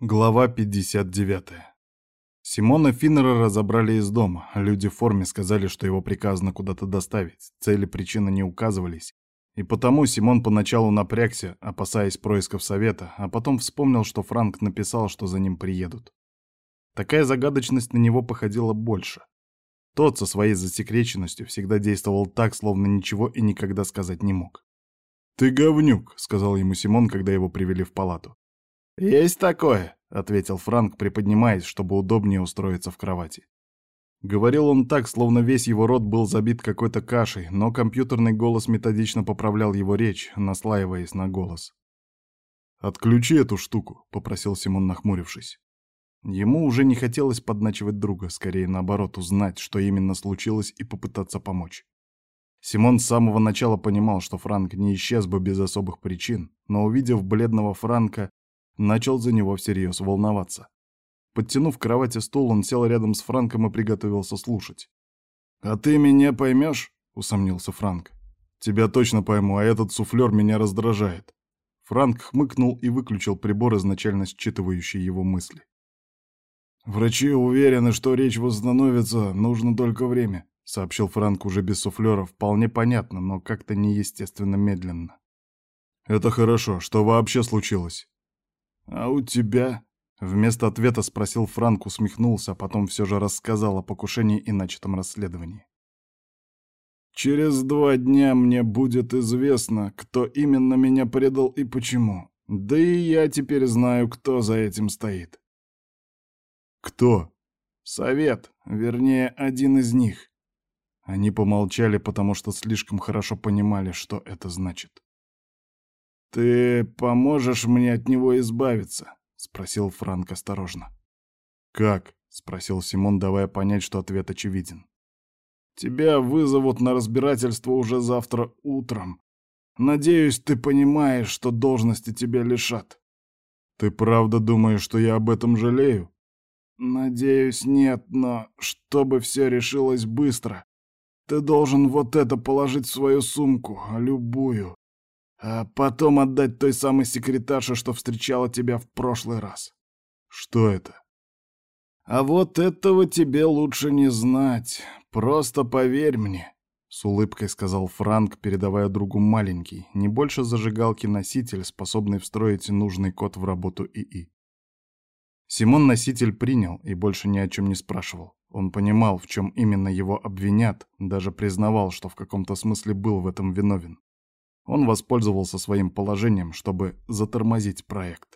Глава 59. Симона Финнера разобрали из дома. Люди в форме сказали, что его приказано куда-то доставить. Цели причины не указывались. И потому Симон поначалу напрягся, опасаясь происков совета, а потом вспомнил, что Франк написал, что за ним приедут. Такая загадочность на него походила больше. Тот со своей засекреченностью всегда действовал так, словно ничего и никогда сказать не мог. «Ты говнюк», — сказал ему Симон, когда его привели в палату. «Есть такое», — ответил Франк, приподнимаясь, чтобы удобнее устроиться в кровати. Говорил он так, словно весь его рот был забит какой-то кашей, но компьютерный голос методично поправлял его речь, наслаиваясь на голос. «Отключи эту штуку», — попросил Симон, нахмурившись. Ему уже не хотелось подначивать друга, скорее наоборот, узнать, что именно случилось, и попытаться помочь. Симон с самого начала понимал, что Франк не исчез бы без особых причин, но увидев бледного Франка, начал за него всерьез волноваться. Подтянув к кровати стул, он сел рядом с Франком и приготовился слушать. «А ты меня поймешь?» — усомнился Франк. «Тебя точно пойму, а этот суфлер меня раздражает». Франк хмыкнул и выключил прибор, изначально считывающий его мысли. «Врачи уверены, что речь восстановится, нужно только время», — сообщил Франк уже без суфлера, вполне понятно, но как-то неестественно медленно. «Это хорошо. Что вообще случилось?» «А у тебя?» Вместо ответа спросил Франк, усмехнулся, а потом все же рассказал о покушении и начатом расследовании. «Через два дня мне будет известно, кто именно меня предал и почему. Да и я теперь знаю, кто за этим стоит». «Кто?» «Совет, вернее, один из них». Они помолчали, потому что слишком хорошо понимали, что это значит. «Ты поможешь мне от него избавиться?» — спросил Франк осторожно. «Как?» — спросил Симон, давая понять, что ответ очевиден. «Тебя вызовут на разбирательство уже завтра утром. Надеюсь, ты понимаешь, что должности тебя лишат». «Ты правда думаешь, что я об этом жалею?» «Надеюсь, нет, но чтобы все решилось быстро, ты должен вот это положить в свою сумку, любую, а потом отдать той самой секретарше, что встречала тебя в прошлый раз. Что это? А вот этого тебе лучше не знать. Просто поверь мне. С улыбкой сказал Франк, передавая другу маленький, не больше зажигалки-носитель, способный встроить нужный код в работу ИИ. Симон носитель принял и больше ни о чем не спрашивал. Он понимал, в чем именно его обвинят, даже признавал, что в каком-то смысле был в этом виновен. Он воспользовался своим положением, чтобы затормозить проект.